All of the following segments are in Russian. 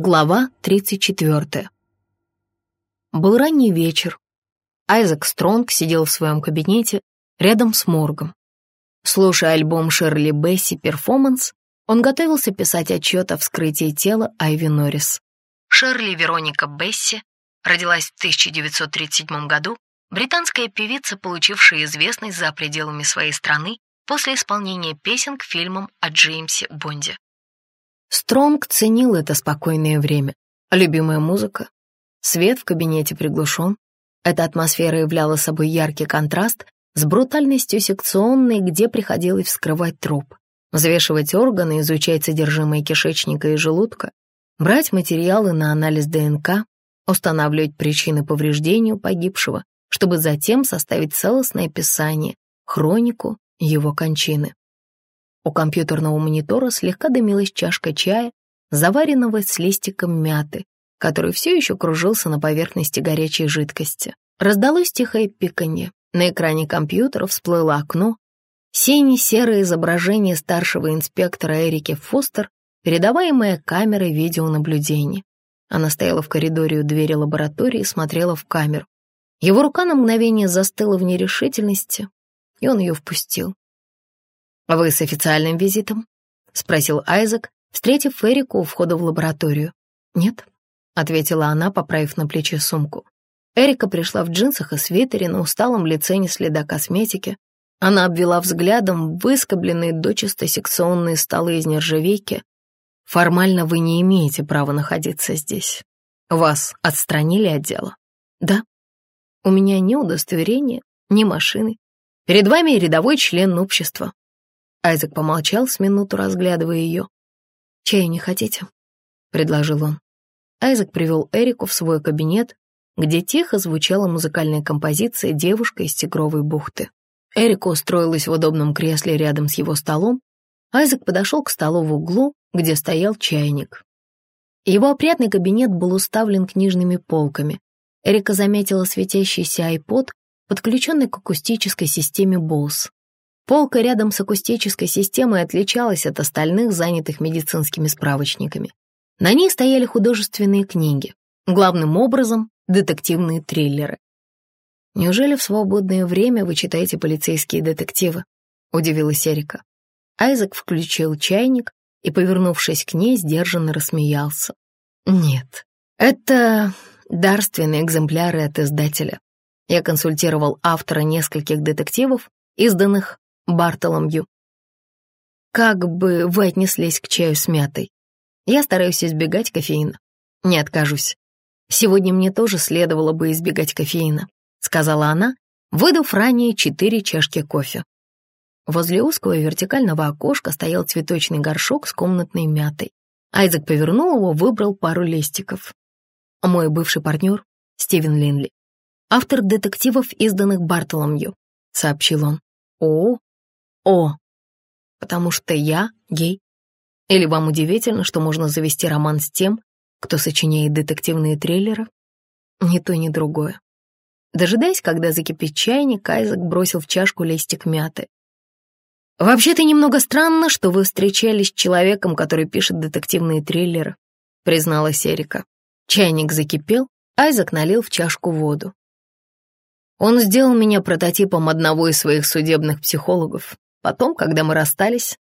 Глава 34. Был ранний вечер. Айзек Стронг сидел в своем кабинете рядом с моргом. Слушая альбом Шерли Бесси «Перформанс», он готовился писать отчет о вскрытии тела Айви Норрис. Шерли Вероника Бесси родилась в 1937 году, британская певица, получившая известность за пределами своей страны после исполнения песен к фильмам о Джеймсе Бонде. Стронг ценил это спокойное время. Любимая музыка, свет в кабинете приглушен. Эта атмосфера являла собой яркий контраст с брутальностью секционной, где приходилось вскрывать труп, взвешивать органы, изучать содержимое кишечника и желудка, брать материалы на анализ ДНК, устанавливать причины повреждения погибшего, чтобы затем составить целостное описание, хронику его кончины. У компьютерного монитора слегка дымилась чашка чая, заваренного с листиком мяты, который все еще кружился на поверхности горячей жидкости. Раздалось тихое пиканье. На экране компьютера всплыло окно. Сине-серое изображение старшего инспектора Эрики Фостер, передаваемое камерой видеонаблюдения. Она стояла в коридоре у двери лаборатории и смотрела в камеру. Его рука на мгновение застыла в нерешительности, и он ее впустил. «Вы с официальным визитом?» — спросил Айзек, встретив Эрику у входа в лабораторию. «Нет», — ответила она, поправив на плече сумку. Эрика пришла в джинсах и свитере, на усталом лице не следа косметики. Она обвела взглядом выскобленные дочисто секционные столы из нержавейки. «Формально вы не имеете права находиться здесь. Вас отстранили от дела?» «Да. У меня ни удостоверения, ни машины. Перед вами рядовой член общества. Айзек помолчал с минуту, разглядывая ее. «Чаю не хотите?» — предложил он. Айзек привел Эрику в свой кабинет, где тихо звучала музыкальная композиция «Девушка из Тигровой бухты». Эрика устроилась в удобном кресле рядом с его столом. Айзек подошел к столу в углу, где стоял чайник. Его опрятный кабинет был уставлен книжными полками. Эрика заметила светящийся айпод, подключенный к акустической системе Bose. Полка рядом с акустической системой отличалась от остальных, занятых медицинскими справочниками. На ней стояли художественные книги, главным образом детективные триллеры. «Неужели в свободное время вы читаете полицейские детективы?» — удивилась Эрика. Айзек включил чайник и, повернувшись к ней, сдержанно рассмеялся. «Нет, это дарственные экземпляры от издателя. Я консультировал автора нескольких детективов, изданных Бартоломью. Как бы вы отнеслись к чаю с мятой? Я стараюсь избегать кофеина. Не откажусь. Сегодня мне тоже следовало бы избегать кофеина, сказала она, выдав ранее четыре чашки кофе. Возле узкого вертикального окошка стоял цветочный горшок с комнатной мятой. Айзек повернул его, выбрал пару листиков. Мой бывший партнер — Стивен Линли. Автор детективов, изданных Бартоломью, сообщил он. О, о, потому что я гей. Или вам удивительно, что можно завести роман с тем, кто сочиняет детективные трейлеры? Ни то, ни другое. Дожидаясь, когда закипит чайник, Айзек бросил в чашку листик мяты. «Вообще-то немного странно, что вы встречались с человеком, который пишет детективные триллеры», призналась Эрика. Чайник закипел, Айзек налил в чашку воду. Он сделал меня прототипом одного из своих судебных психологов. Потом, когда мы расстались,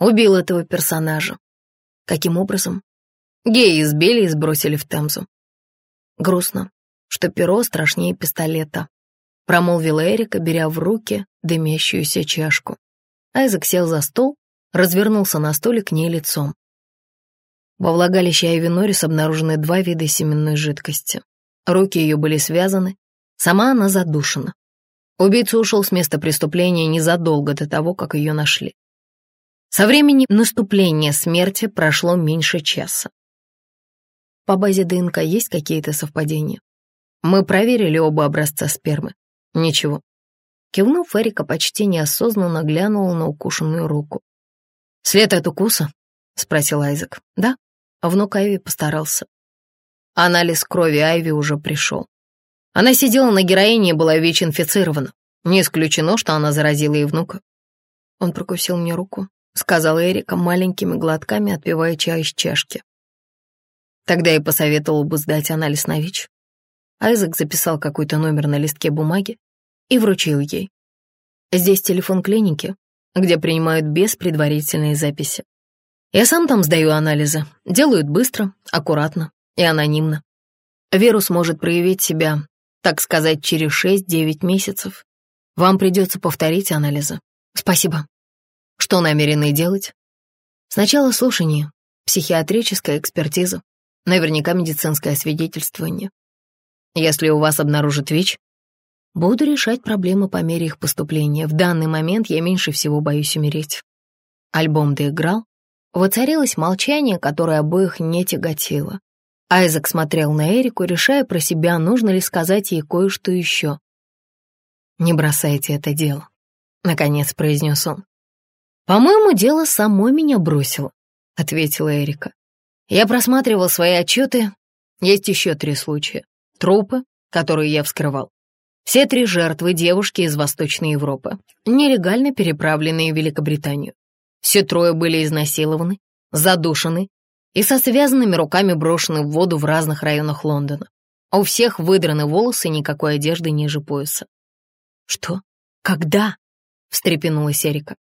убил этого персонажа. Каким образом? Геи избили и сбросили в Темзу. Грустно, что перо страшнее пистолета, промолвила Эрика, беря в руки дымящуюся чашку. Айзек сел за стол, развернулся на столе к ней лицом. Во влагалище Айви Норрис обнаружены два вида семенной жидкости. Руки ее были связаны, сама она задушена. Убийца ушел с места преступления незадолго до того, как ее нашли. Со времени наступления смерти прошло меньше часа. По базе ДНК есть какие-то совпадения? Мы проверили оба образца спермы. Ничего. Кивнув, Эрика почти неосознанно глянула на укушенную руку. «След от укуса?» — спросил Айзек. «Да». Внук Айви постарался. Анализ крови Айви уже пришел. Она сидела на героине и была ВИЧ-инфицирована. Не исключено, что она заразила и внука. Он прокусил мне руку, сказала Эрика маленькими глотками, отпивая чай из чашки. Тогда я посоветовал бы сдать анализ на ВИЧ. Айзек записал какой-то номер на листке бумаги и вручил ей. Здесь телефон клиники, где принимают без предварительной записи. Я сам там сдаю анализы. Делают быстро, аккуратно и анонимно. Вирус может проявить себя, так сказать, через 6-9 месяцев. Вам придется повторить анализы. Спасибо. Что намерены делать? Сначала слушание, психиатрическая экспертиза, наверняка медицинское свидетельствование. Если у вас обнаружат ВИЧ, буду решать проблемы по мере их поступления. В данный момент я меньше всего боюсь умереть. Альбом доиграл. Воцарилось молчание, которое обоих не тяготило. Айзек смотрел на Эрику, решая про себя, нужно ли сказать ей кое-что еще. «Не бросайте это дело», — наконец произнес он. «По-моему, дело само меня бросило», — ответила Эрика. «Я просматривал свои отчеты. Есть еще три случая. Трупы, которые я вскрывал. Все три жертвы — девушки из Восточной Европы, нелегально переправленные в Великобританию. Все трое были изнасилованы, задушены и со связанными руками брошены в воду в разных районах Лондона. У всех выдраны волосы, никакой одежды ниже пояса. «Что? Когда?» — встрепенулась Эрика.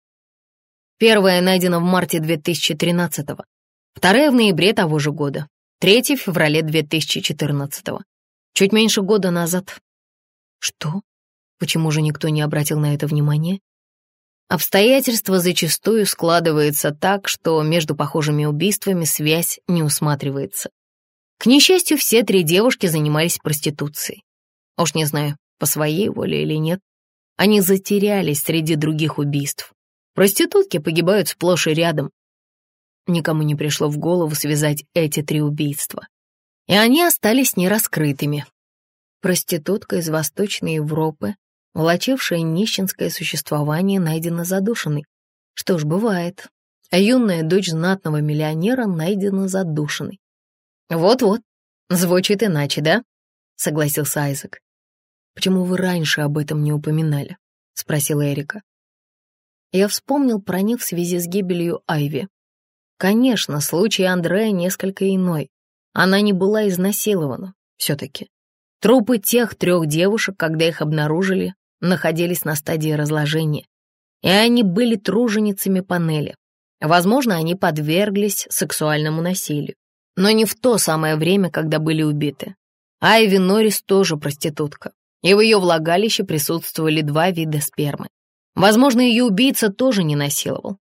Первая найдена в марте 2013-го, вторая в ноябре того же года, третья в феврале 2014-го. Чуть меньше года назад. Что? Почему же никто не обратил на это внимания? Обстоятельства зачастую складываются так, что между похожими убийствами связь не усматривается. К несчастью, все три девушки занимались проституцией. Уж не знаю, по своей воле или нет. Они затерялись среди других убийств. Проститутки погибают сплошь и рядом. Никому не пришло в голову связать эти три убийства и они остались нераскрытыми. Проститутка из Восточной Европы, влачившая нищенское существование, найдена задушенной. Что ж, бывает. А юная дочь знатного миллионера найдена задушенной. «Вот-вот, звучит иначе, да?» — согласился Айзек. «Почему вы раньше об этом не упоминали?» — спросила Эрика. Я вспомнил про них в связи с гибелью Айви. Конечно, случай Андрея несколько иной. Она не была изнасилована, все-таки. Трупы тех трех девушек, когда их обнаружили, находились на стадии разложения, и они были труженицами панели. Возможно, они подверглись сексуальному насилию, но не в то самое время, когда были убиты. Айви Норрис тоже проститутка, и в ее влагалище присутствовали два вида спермы. Возможно, ее убийца тоже не насиловал.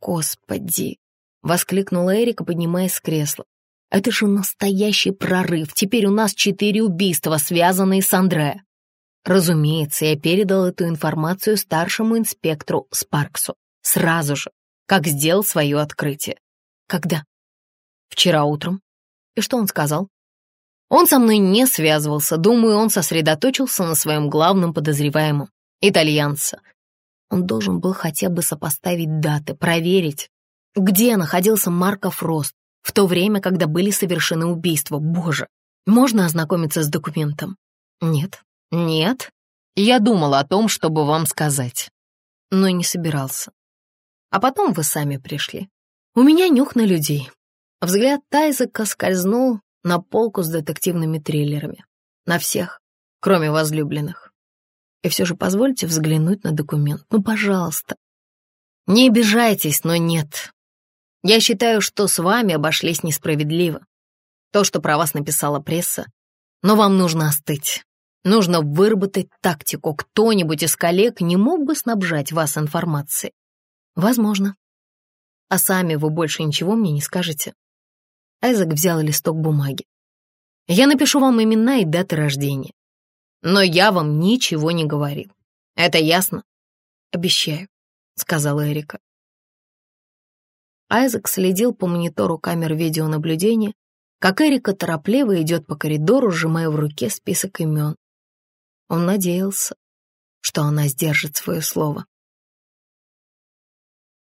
«Господи!» — воскликнула Эрика, поднимаясь с кресла. Это же настоящий прорыв. Теперь у нас четыре убийства, связанные с Андре. Разумеется, я передал эту информацию старшему инспектору Спарксу. Сразу же, как сделал свое открытие. Когда? Вчера утром. И что он сказал? Он со мной не связывался. Думаю, он сосредоточился на своем главном подозреваемом — итальянца. Он должен был хотя бы сопоставить даты, проверить, где находился Марко Фрост, в то время, когда были совершены убийства. Боже, можно ознакомиться с документом? Нет, нет. Я думал о том, чтобы вам сказать, но не собирался. А потом вы сами пришли. У меня нюх на людей. Взгляд Тайзека скользнул на полку с детективными триллерами. На всех, кроме возлюбленных. И все же позвольте взглянуть на документ. Ну, пожалуйста. Не обижайтесь, но нет. Я считаю, что с вами обошлись несправедливо. То, что про вас написала пресса. Но вам нужно остыть. Нужно выработать тактику. Кто-нибудь из коллег не мог бы снабжать вас информацией? Возможно. А сами вы больше ничего мне не скажете. Айзек взял листок бумаги. Я напишу вам имена и даты рождения. Но я вам ничего не говорил. Это ясно? Обещаю, сказала Эрика. Айзек следил по монитору камер видеонаблюдения, как Эрика торопливо идет по коридору, сжимая в руке список имен. Он надеялся, что она сдержит свое слово.